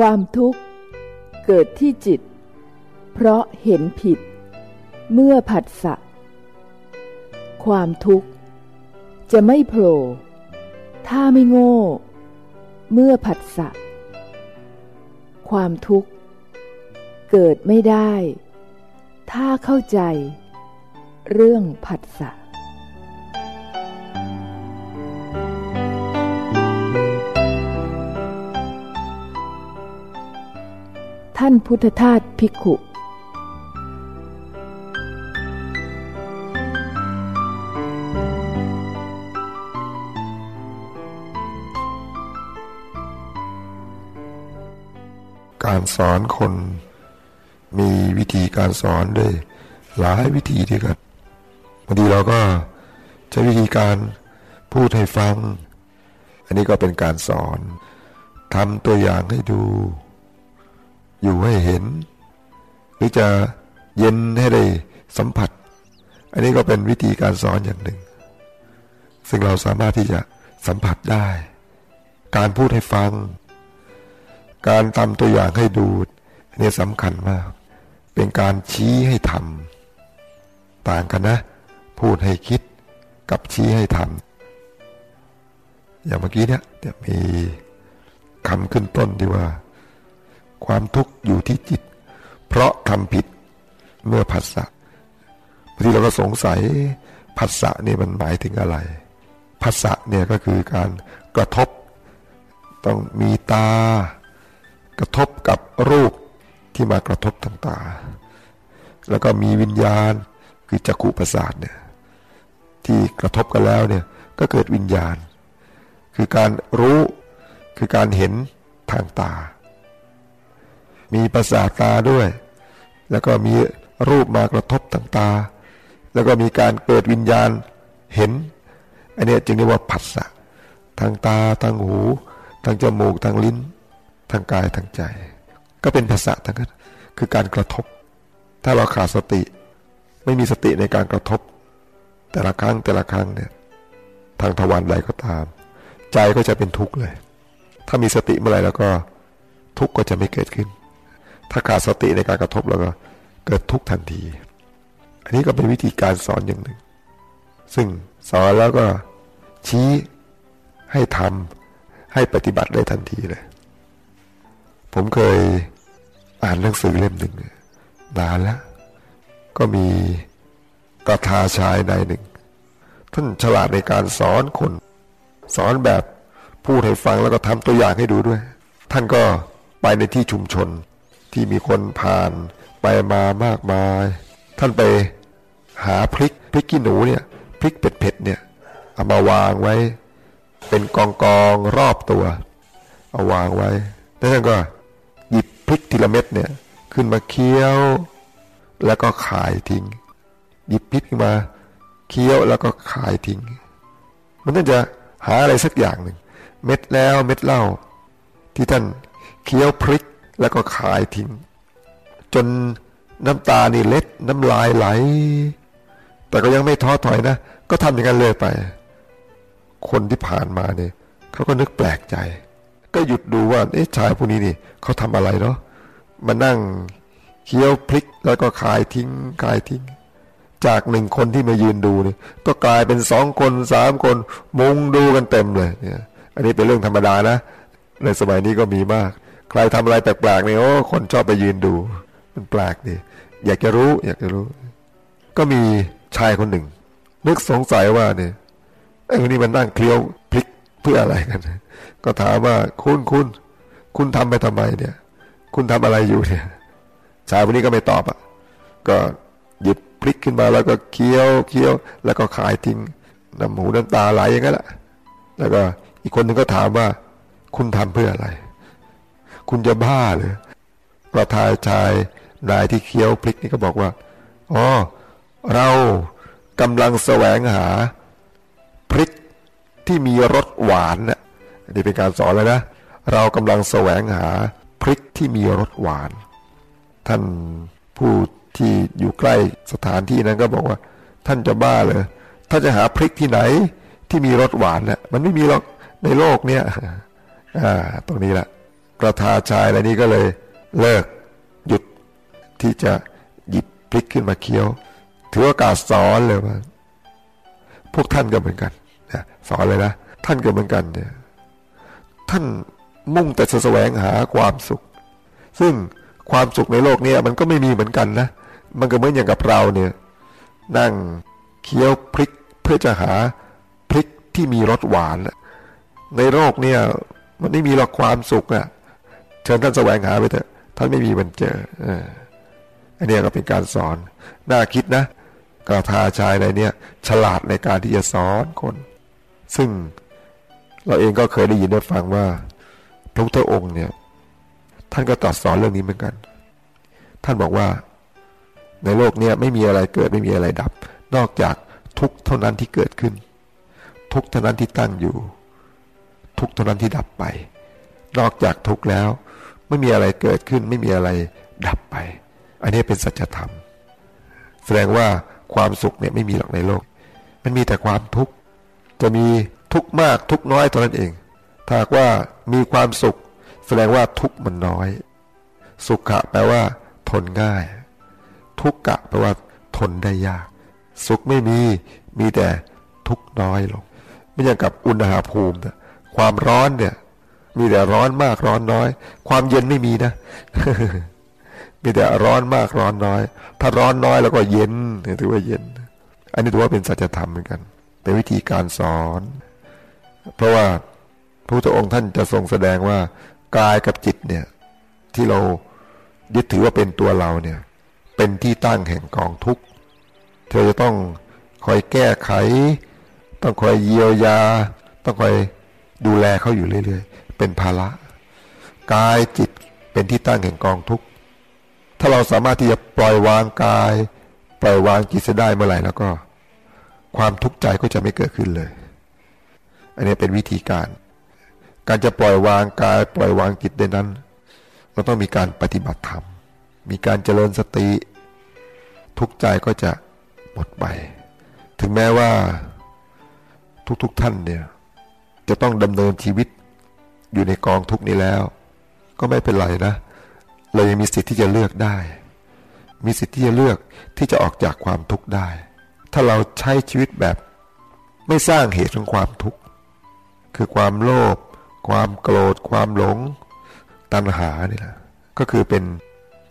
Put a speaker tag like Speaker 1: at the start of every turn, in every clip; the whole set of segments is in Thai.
Speaker 1: ความทุกข์เกิดที่จิต เพราะเห็นผิด เมื่อผัสสะความทุกข์ จะไม่โผล่ถ้าไม่โง่ เมื่อผัสสะความทุกข์ เกิดไม่ได้ ถ้าเข้าใจ เรื่องผัสสะท่านพุทธทาสภิกขุ
Speaker 2: การสอนคน มีวิธีการสอนด้วยหลายวิธีด้วยกันบางทีเราก็ใช้วิธีการพูดให้ฟัง อันนี้ก็เป็นการสอนทำตัวอย่างให้ดู อยู่ให้เห็น หรือจะเย็นให้ได้สัมผัส อันนี้ก็เป็นวิธีการสอนอย่างหนึ่ง ซึ่งเราสามารถที่จะสัมผัสได้ การพูดให้ฟัง การทำตัวอย่างให้ดูอันนี้สำคัญมาก เป็นการชี้ให้ทำต่างกันนะ พูดให้คิดกับชี้ให้ทำอย่างเมื่อกี้เนี่ยมีคำขึ้นต้นที่ว่า ความทุกข์อยู่ที่จิต เพราะทำผิดเมื่อผัสสะบางทีเราก็สงสัยผัสสะนี่มันหมายถึงอะไรผัสสะเนี่ยก็คือการกระทบ ต้องมีตา กระทบกับรูปที่มากระทบทางตา แล้วก็มีวิญญาณคือจักขุประสาทเนี่ยที่กระทบกันแล้วเนี่ยก็เกิดวิญญาณ คือการรู้คือการเห็นทางตา มีประสาทตาด้วย แล้วก็มีรูปมากระทบทางตา แล้วก็มีการเกิดวิญญาณเห็น อันนี้จึงเรียกว่าผัสสะทางตาทางหู ทางจมูกทางลิ้น ทางกายทางใจ ก็เป็นภาษาทั้งคือการกระทบ ถ้าเราขาดสติ ไม่มีสติในการกระทบ แต่ละครั้งแต่ละครั้งเนี่ยทางทวารใดก็ตาม ใจก็จะเป็นทุกข์เลย ถ้ามีสติเมื่อไหร่แล้วก็ทุกข์ก็จะไม่เกิดขึ้น ถ้าขาดสติในการกระทบแล้วก็เกิดทุกข์ทันที อันนี้ก็เป็นวิธีการสอนอย่างหนึ่ง ซึ่งสอนแล้วก็ชี้ให้ทำให้ปฏิบัติได้ทันทีเลย ผมเคยอ่านหนังสือเล่มหนึ่งนานแล้ว ก็มีกระทาชายในหนึ่ง ท่านฉลาดในการสอนคน สอนแบบพูดให้ฟังแล้วก็ทำตัวอย่างให้ดูด้วย ท่านก็ไปในที่ชุมชนที่มีคนผ่านไปมามากมาย ท่านไปหาพริกพริกขี้หนูเนี่ยพริกเผ็ดๆเนี่ยเอามาวางไว้ เป็นกองกองรอบตัว เอาวางไว้แล้วท่านก็ พริกทีละเม็ดเนี่ย ขึ้นมาเคี้ยว แล้วก็ขายทิ้ง หยิบพริกมาเคี้ยวแล้วก็ขายทิ้ง มันน่าจะหาอะไรสักอย่างหนึ่งเม็ดแล้วเม็ดเล่า ที่ท่านเคี้ยวพริกแล้วก็ขายทิ้ง จนน้ำตานี่เล็ดน้ำลายไหล แต่ก็ยังไม่ท้อถอยนะ ก็ทำอย่างนั้นเลยไป คนที่ผ่านมาเนี่ยเขาก็นึกแปลกใจ ก็หยุดดูว่าเอ๊ะชายผู้นี้นี่เขาทำอะไรเนาะมานั่งเคี้ยวพลิกแล้วก็ขายทิ้งขายทิ้ง จากหนึ่งคนที่มายืนดูนี่ก็กลายเป็นสองคนสามคน มุงดูกันเต็มเลยเนี่ยอันนี้เป็นเรื่องธรรมดานะ ในสมัยนี้ก็มีมาก ใครทำอะไรแปลกๆเนี่ยโอ้คนชอบไปยืนดู มันแปลกดีอยากจะรู้ อยากจะรู้ ก็มีชายคนหนึ่ง นึกสงสัยว่าเนี่ยไอ้คนนี้มันนั่งเคี้ยว เพื่ออะไรกัน ก็ถามว่าคุณคุณคุณทำไปทำไมเนี่ย คุณทำอะไรอยู่เนี่ยชายคนนี้ก็ไม่ตอบอะก็หยิบพลิกขึ้นมาแล้วก็เคี้ยวเคี้ยวแล้วก็ขายทิ้งน้ำหูน้ำตาไหลอย่างนั้นแหละแล้วก็อีกคนหนึ่งก็ถามว่า คุณทำเพื่ออะไร คุณจะบ้าเลยประธานชายนายที่เคี้ยวพริกนี่ก็บอกว่าอ๋อเรากำลังแสวงหาพริก ที่มีรสหวานนะนี่เป็นการสอนเลยนะ เรากำลังแสวงหาพริกที่มีรสหวาน ท่านผู้ที่อยู่ใกล้สถานที่นั้นก็บอกว่า ท่านจะบ้าเลยถ้าจะหาพริกที่ไหนที่มีรสหวานนะ่ะมันไม่มีหรอกในโลกเนี้ยอ่าตรงนี้แหละกระทาชายอะไรนี้ก็เลยเลิกหยุดที่จะหยิบพลิกขึ้นมาเคี้ยว ถือโอกาสสอนเลยว่า พวกท่านก็เหมือนกัน สอนเลยนะ ท่านก็เหมือนกันเนี่ยท่านมุ่งแต่จะแสวงหาความสุข ซึ่งความสุขในโลกนี้มันก็ไม่มีเหมือนกันนะ มันก็เหมือนอย่างกับเราเนี่ย นั่งเคี้ยวพริกเพื่อจะหาพริกที่มีรสหวาน ในโลกเนี่ย มันไม่มีหรอกความสุขอะเชิญท่านแสวงหาไปเถอะท่านไม่มีมันเจออันนี้ก็เป็นการสอน น่าคิดนะกาทาชายในเนี่ย ฉลาดในการที่จะสอนคน ซึ่งเราเองก็เคยได้ยินได้ฟังว่าพระพุทธองค์เนี่ย ท่านก็ตรัสสอนเรื่องนี้เหมือนกัน ท่านบอกว่าในโลกเนี้ยไม่มีอะไรเกิดไม่มีอะไรดับ นอกจากทุกเท่านั้นที่เกิดขึ้น ทุกเท่านั้นที่ตั้งอยู่ ทุกเท่านั้นที่ดับไป นอกจากทุกแล้ว ไม่มีอะไรเกิดขึ้น ไม่มีอะไรดับไป อันนี้เป็นสัจธรรม แสดงว่าความสุขเนี่ยไม่มีหรอกในโลก มันมีแต่ความทุกข์ จะมีทุกข์มากทุกข์น้อยเท่านั้นเอง ถ้าว่ามีความสุข แสดงว่าทุกข์มันน้อย สุขะแปลว่า ทนง่าย ทุกขะแปลว่า ทนได้ยาก สุขไม่มีมีแต่ทุกข์น้อยลง ไม่อย่างกับอุณหภูมิความร้อนเนี่ย มีแต่ร้อนมากร้อนน้อย ความเย็นไม่มีนะมีแต่ร้อนมากร้อนน้อย ถ้าร้อนน้อยแล้วก็เย็นถือว่าเย็น อันนี้ถือว่าเป็นสัจธรรมเหมือนกัน เป็นวิธีการสอน เพราะว่าพระพุทธองค์ท่านจะทรงแสดงว่ากายกับจิตเนี่ยที่เรายึดถือว่าเป็นตัวเราเนี่ยเป็นที่ตั้งแห่งกองทุกข์เธอจะต้องคอยแก้ไข ต้องคอยเยียวยา ต้องคอยดูแลเขาอยู่เรื่อยเป็นภาระกายจิตเป็นที่ตั้งแห่งกองทุกข์ถ้าเราสามารถที่จะปล่อยวางกาย ปล่อยวางจิตได้เมื่อไหร่แล้วก็ ความทุกข์ใจก็จะไม่เกิดขึ้นเลย อันนี้เป็นวิธีการ การจะปล่อยวางกายปล่อยวางจิตได้นั้น เราต้องมีการปฏิบัติธรรม มีการเจริญสติ ทุกใจก็จะหมดไป ถึงแม้ว่าทุกๆทท่านเนี่ยจะต้องดำเนินชีวิตอยู่ในกองทุกนี้แล้ว ก็ไม่เป็นไรนะ เรายังมีสิทธิ์ที่จะเลือกได้ มีสิทธิ์ที่จะเลือกที่จะออกจากความทุกข์ได้ ถ้าเราใช้ชีวิตแบบ ไม่สร้างเหตุของความทุกข์คือความโลภความโกรธ ความหลง ตัณหานี่แหละก็คือเป็น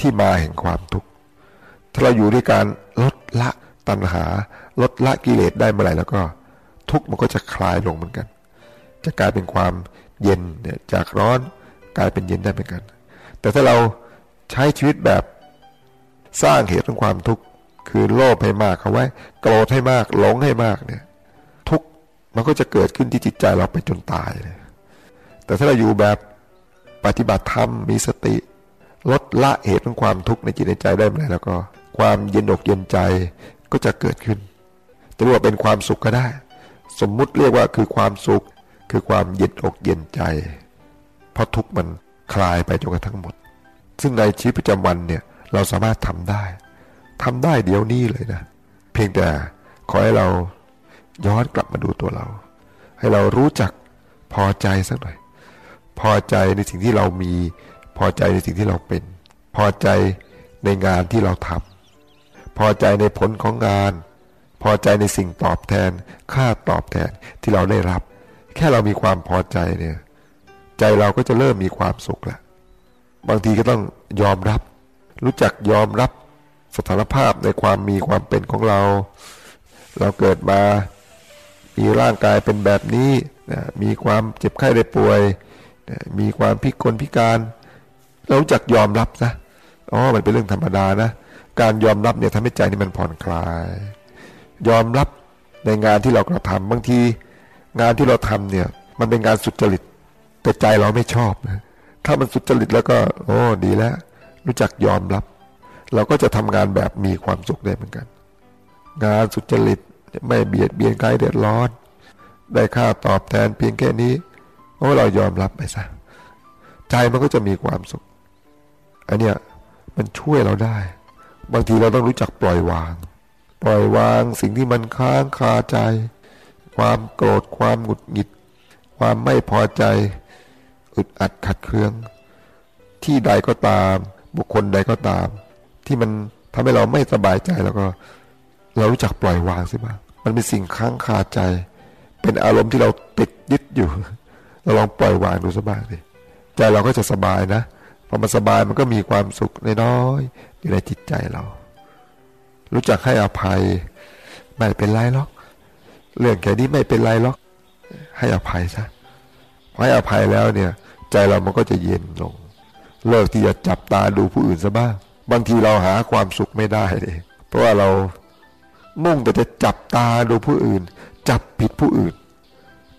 Speaker 2: ที่มาแห่งความทุกข์ถ้าเราอยู่ด้วยการลดละตัณหา ลดละกิเลสได้เมื่อไหร่แล้วก็ ทุกข์มันก็จะคลายลงเหมือนกัน จะกลายเป็นความเย็นเนี่ยจากร้อนกลายเป็นเย็นได้เหมือนกัน แต่ถ้าเราใช้ชีวิตแบบสร้างเหตุของความทุกข์ คือโลภให้มากเขาไว้ โกรธให้มากหลงให้มากเนี่ย ทุกมันก็จะเกิดขึ้นที่จิตใจเราไปจนตายเลยแต่ถ้าเราอยู่แบบปฏิบัติธรรมมีสติ ลดละเหตุของความทุกข์ในจิตในใจได้เมื่อไรแล้วก็ ความเย็นอกเย็นใจก็จะเกิดขึ้นจะเรียกว่าเป็นความสุขก็ได้ สมมุติเรียกว่าคือความสุข คือความเย็นอกเย็นใจ เพราะทุกมันคลายไปจนกระทั่งหมด ซึ่งในชีวิตประจำวันเนี่ยเราสามารถทำได้ ทำได้เดี๋ยวนี้เลยนะ เพียงแต่ขอให้เราย้อนกลับมาดูตัวเรา ให้เรารู้จักพอใจสักหน่อย พอใจในสิ่งที่เรามี พอใจในสิ่งที่เราเป็น พอใจในงานที่เราทำพอใจในผลของงาน พอใจในสิ่งตอบแทน ค่าตอบแทนที่เราได้รับ แค่เรามีความพอใจเนี่ย ใจเราก็จะเริ่มมีความสุขล้วบางทีก็ต้องยอมรับ รู้จักยอมรับ สถานภาพในความมีความเป็นของเรา เราเกิดมา มีร่างกายเป็นแบบนี้นะมีความเจ็บไข้ได้ป่วยนะมีความพิกลพิการ เราจักยอมรับซะอ๋อมันเป็นเรื่องธรรมดานะ การยอมรับเนี่ยทำให้ใจนี่มันผ่อนคลาย ยอมรับในงานที่เรากระทำบางทีงานที่เราทำเนี่ย มันเป็นงานสุจริต แต่ใจเราไม่ชอบนะถ้ามันสุจริตแล้วก็ โอ้ดีแล้ว รู้จักยอมรับ เราก็จะทำงานแบบมีความสุขได้เหมือนกัน งานสุจริตไม่เบียดเบียนใครเดือดร้อน ได้ค่าตอบแทนเพียงแค่นี้โอ้เรายอมรับไปซะใจมันก็จะมีความสุข อันเนี้ยมันช่วยเราได้ บางทีเราต้องรู้จักปล่อยวาง ปล่อยวางสิ่งที่มันค้างคาใจ ความโกรธความหงุดหงิด ความไม่พอใจอึดอัดขัดเคือง ที่ใดก็ตาม บุคคลใดก็ตาม ที่มันทำให้เราไม่สบายใจแล้วก็ เรารู้จักปล่อยวางสิบ้างมันเป็นสิ่งค้างคาใจ เป็นอารมณ์ที่เราติดยึดอยู่ เราลองปล่อยวางดูสักบ้างสิใจเราก็จะสบายนะพอมันสบายมันก็มีความสุขน้อยๆอยู่ในจิตใจเรา รู้จักให้อภัย ไม่เป็นไรหรอก เรื่องแค่นี้ไม่เป็นไรหรอก ให้อภัยซะให้อภัยแล้วเนี่ย ใจเรามันก็จะเย็นลง เลิกที่จะจับตาดูผู้อื่นซะบ้าง บางทีเราหาความสุขไม่ได้เลยเพราะว่าเรามุ่งแต่จะจับตาดูผู้อื่น จับผิดผู้อื่น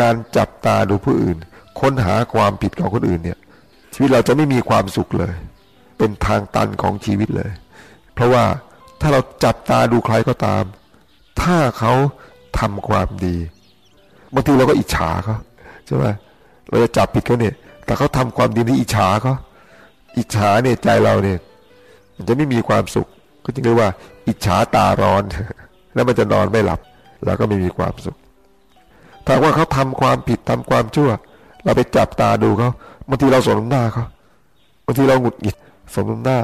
Speaker 2: การจับตาดูผู้อื่น ค้นหาความผิดของคนอื่นเนี่ยชีวิตเราจะไม่มีความสุขเลย เป็นทางตันของชีวิตเลย เพราะว่าถ้าเราจับตาดูใครก็ตาม ถ้าเขาทำความดีบางทีเราก็อิจฉาเขาใช่ไหมเราจะจับผิดเขาเนี่ยแต่เขาทำความดีนี่อิจฉาเขาอิจฉาเนี่ยใจเราเนี่ย จะไม่มีความสุข ก็จึงเรียกว่า อิจฉาตาร้อน แล้วมันจะนอนไม่หลับ แล้วก็ไม่มีความสุขถ้าว่าเขาทำความผิดทำความชั่ว เราไปจับตาดูเขาบางทีเราสมน้ำหน้าเขาบางทีเราหงุดหงิดสมน้ำหน้า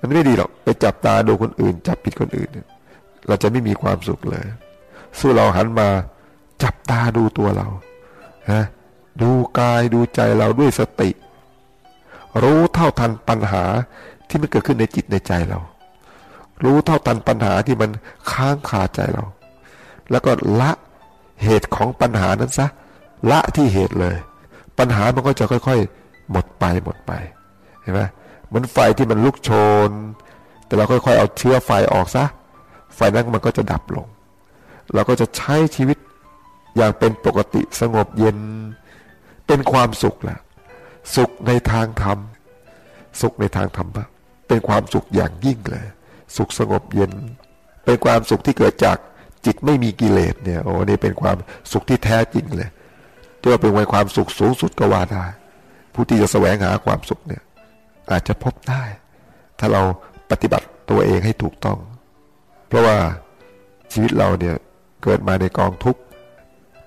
Speaker 2: มันไม่ดีหรอกไปจับตาดูคนอื่น จับผิดคนอื่นเนี่ยเราจะไม่มีความสุขเลยสู้เราหันมาจับตาดูตัวเราฮะดูกายดูใจเราด้วยสติ รู้เท่าทันปัญหา ที่มันเกิดขึ้นในจิตในใจเรา รู้เท่าทันปัญหาที่มันค้างคาใจเรา แล้วก็ละเหตุของปัญหานั้นซะ ละที่เหตุเลย ปัญหามันก็จะค่อย ๆ หมดไปหมดไปเห็นไหมเหมือนไฟที่มันลุกโชน แต่เราค่อยๆ เอาเชื้อไฟออกซะ ไฟนั้นมันก็จะดับลง เราก็จะใช้ชีวิตอย่างเป็นปกติสงบเย็น เป็นความสุขแหละ สุขในทางธรรม สุขในทางธรรมะ เป็นความสุขอย่างยิ่งเลย สุขสงบเย็น เป็นความสุขที่เกิดจากจิตไม่มีกิเลสเนี่ยโอ้นี่เป็นความสุขที่แท้จริงเลยที่ว่าเป็นวันความสุขสูงสุดก็ว่าได้ผู้ที่จะแสวงหาความสุขเนี่ย อาจจะพบได้ ถ้าเราปฏิบัติตัวเองให้ถูกต้อง เพราะว่าชีวิตเราเนี่ยเกิดมาในกองทุกข์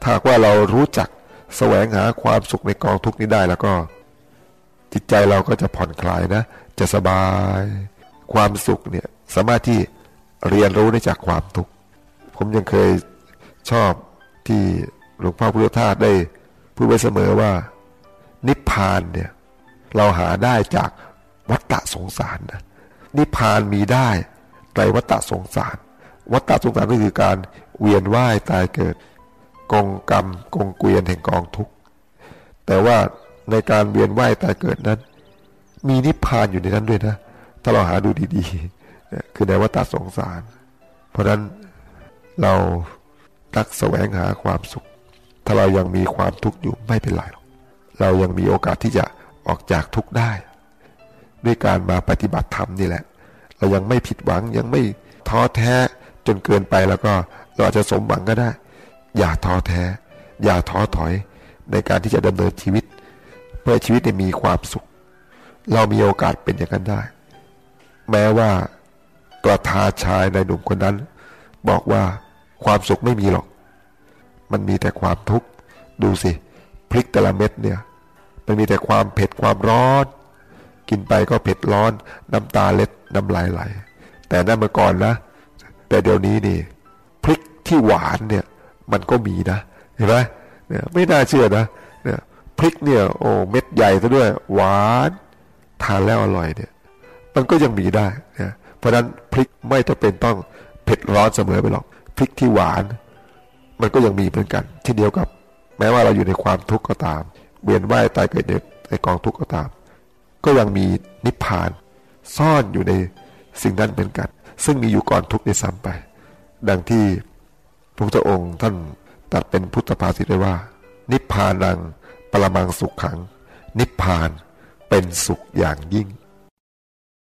Speaker 2: ถ้าว่าเรารู้จักแสวงหาความสุขในกองทุกข์นี้ได้แล้วก็ จิตใจเราก็จะผ่อนคลายนะ จะสบาย ความสุขเนี่ยสามารถที่เรียนรู้ได้จากความทุกข์ผมยังเคยชอบที่หลวงพ่อพุทธทาสได้พูดไว้เสมอว่า นิพพานเนี่ยเราหาได้จากวัฏฏะสงสารนะนิพพานมีได้ในวัฏฏะสงสาร วัฏฏะสงสารก็คือการเวียนว่ายตายเกิด กองกรรมกองเกวียนแห่งกองทุกข์แต่ว่าในการเวียนว่ายตายเกิดนั้น มีนิพพานอยู่ในนั้นด้วยนะ ถ้าเราหาดูดีๆ คือในวัฏสงสาร เพราะนั้นเราตักแสวงหาความสุข ถ้าเรายังมีความทุกข์อยู่ไม่เป็นไรหรอก เรายังมีโอกาสที่จะออกจากทุกข์ได้ ด้วยการมาปฏิบัติธรรมนี่แหละ เรายังไม่ผิดหวังยังไม่ท้อแท้จนเกินไปแล้วก็เราอาจจะสมหวังก็ได้ อย่าท้อแท้ อย่าท้อถอยในการที่จะดำเนินชีวิต เพื่อชีวิตได้มีความสุข เรามีโอกาสเป็นอย่างนั้นได้ แม้ว่ากระทาชายในหนุ่มคนนั้น บอกว่าความสุขไม่มีหรอก มันมีแต่ความทุกข์ดูสิพริกแต่ละเม็ดเนี่ยมันมีแต่ความเผ็ดความร้อน กินไปก็เผ็ดร้อน น้ำตาเล็ดน้ำลายไหล แต่นั่นเมื่อก่อนนะ แต่เดี๋ยวนี้นี่พริกที่หวานเนี่ยมันก็มีนะเห็นไหมเนี่ยไม่น่าเชื่อนะเนี่ยพริกเนี่ยโอ้เม็ดใหญ่ซะด้วย หวาน ทานแล้วอร่อยเนี่ย มันก็ยังมีได้นี่ยเพราะฉะนั้นพริกไม่จะเป็นต้องเผ็ดร้อนเสมอไปหรอกพริกที่หวาน มันก็ยังมีเหมือนกันที่เดียวกับ แม้ว่าเราอยู่ในความทุกข์ก็ตามเวียนว่ายตายเกิดในกองทุกข์ก็ตาม ก็ยังมีนิพพานซ่อนอยู่ในสิ่งนั้นเหมือนกัน ซึ่งมีอยู่ก่อนทุกข์ในซ้ำไป ดังที่พระพุทธองค์ท่านตัดเป็นพุทธภาษิตไว้ว่า นิพพานังปรมังสุขขัง นิพพาน เป็นสุขอย่างยิ่ง